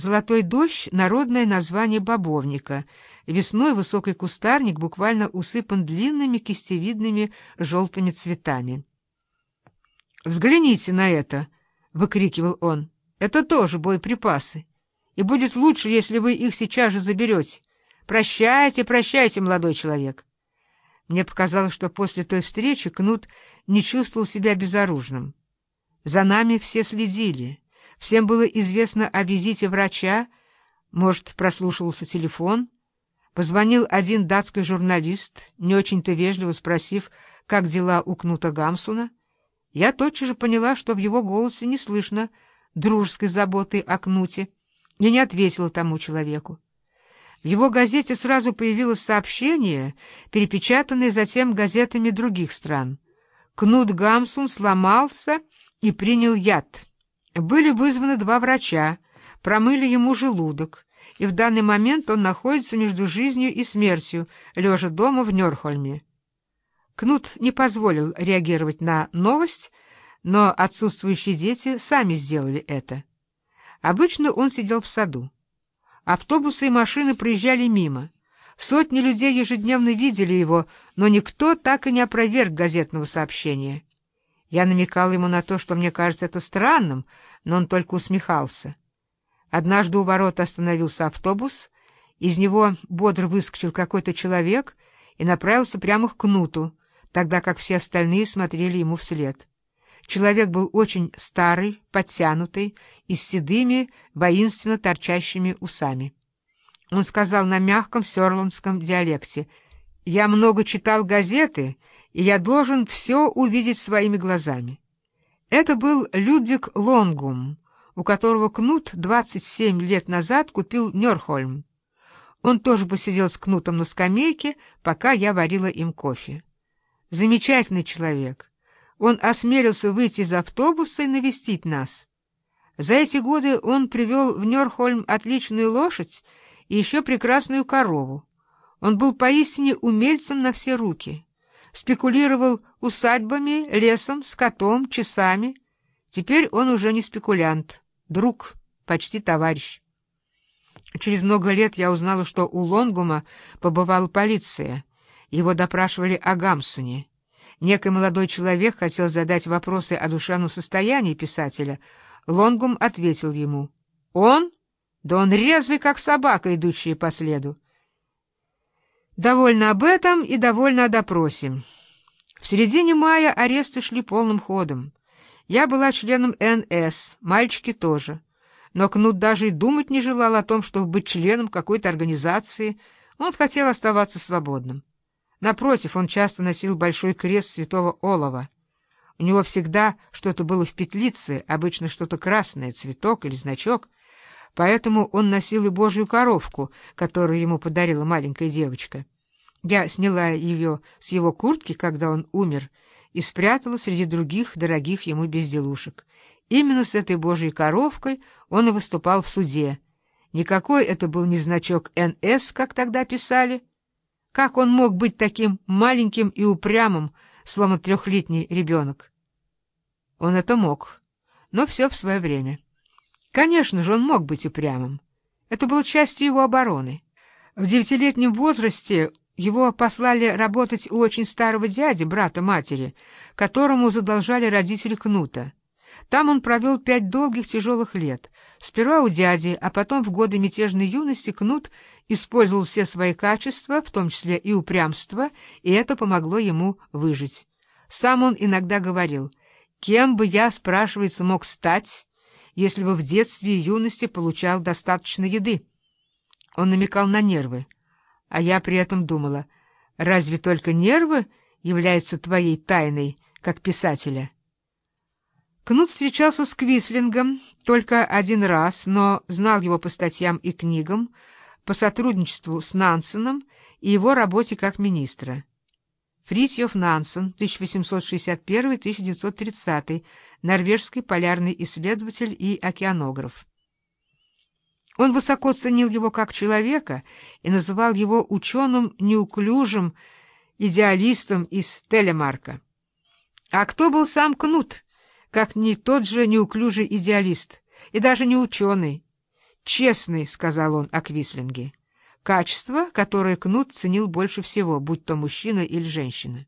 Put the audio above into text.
«Золотой дождь» — народное название бобовника. Весной высокий кустарник буквально усыпан длинными кистевидными желтыми цветами. «Взгляните на это!» — выкрикивал он. «Это тоже боеприпасы. И будет лучше, если вы их сейчас же заберете. Прощайте, прощайте, молодой человек!» Мне показалось, что после той встречи Кнут не чувствовал себя безоружным. За нами все следили. Всем было известно о визите врача, может, прослушивался телефон. Позвонил один датский журналист, не очень-то вежливо спросив, как дела у Кнута Гамсуна. Я тотчас же поняла, что в его голосе не слышно дружеской заботы о Кнуте, и не ответила тому человеку. В его газете сразу появилось сообщение, перепечатанное затем газетами других стран. Кнут Гамсун сломался и принял яд. Были вызваны два врача, промыли ему желудок, и в данный момент он находится между жизнью и смертью, лежа дома в Нёрхольме. Кнут не позволил реагировать на новость, но отсутствующие дети сами сделали это. Обычно он сидел в саду. Автобусы и машины проезжали мимо. Сотни людей ежедневно видели его, но никто так и не опроверг газетного сообщения. Я намекал ему на то, что мне кажется это странным, но он только усмехался. Однажды у ворот остановился автобус, из него бодро выскочил какой-то человек и направился прямо к Кнуту, тогда как все остальные смотрели ему вслед. Человек был очень старый, подтянутый и с седыми, воинственно торчащими усами. Он сказал на мягком сёрландском диалекте, «Я много читал газеты, и я должен все увидеть своими глазами». Это был Людвиг Лонгум, у которого Кнут 27 лет назад купил Нёрхольм. Он тоже посидел с Кнутом на скамейке, пока я варила им кофе. Замечательный человек. Он осмелился выйти из автобуса и навестить нас. За эти годы он привел в Нёрхольм отличную лошадь и еще прекрасную корову. Он был поистине умельцем на все руки. Спекулировал усадьбами, лесом, скотом, часами. Теперь он уже не спекулянт, друг, почти товарищ. Через много лет я узнала, что у Лонгума побывала полиция. Его допрашивали о Гамсуне. Некий молодой человек хотел задать вопросы о душевном состоянии писателя. Лонгум ответил ему. «Он? Да он резвый, как собака, идущая по следу». Довольно об этом и довольно о допросе. В середине мая аресты шли полным ходом. Я была членом НС, мальчики тоже. Но Кнут даже и думать не желал о том, чтобы быть членом какой-то организации. Он хотел оставаться свободным. Напротив, он часто носил большой крест святого Олова. У него всегда что-то было в петлице, обычно что-то красное, цветок или значок, поэтому он носил и божью коровку, которую ему подарила маленькая девочка. Я сняла ее с его куртки, когда он умер, и спрятала среди других дорогих ему безделушек. Именно с этой божьей коровкой он и выступал в суде. Никакой это был не значок НС, как тогда писали, как он мог быть таким маленьким и упрямым, словно трехлетний ребенок? Он это мог, но все в свое время. Конечно же, он мог быть упрямым. Это было частью его обороны. В девятилетнем возрасте его послали работать у очень старого дяди, брата матери, которому задолжали родители Кнута. Там он провел пять долгих тяжелых лет. Сперва у дяди, а потом в годы мятежной юности Кнут использовал все свои качества, в том числе и упрямство, и это помогло ему выжить. Сам он иногда говорил, «Кем бы я, спрашивается, мог стать, если бы в детстве и юности получал достаточно еды?» Он намекал на нервы, а я при этом думала, «Разве только нервы являются твоей тайной, как писателя?» Кнут встречался с Квислингом только один раз, но знал его по статьям и книгам, по сотрудничеству с Нансеном и его работе как министра. Фритьев Нансен, 1861-1930, норвежский полярный исследователь и океанограф. Он высоко ценил его как человека и называл его ученым неуклюжим идеалистом из Телемарка. А кто был сам Кнут, как не тот же неуклюжий идеалист, и даже не ученый? «Честный», — сказал он о Квислинге. Качество, которое Кнут ценил больше всего, будь то мужчина или женщина.